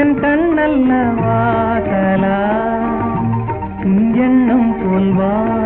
என் கண்ணல்ல வாசலா உன் சொல்வார்.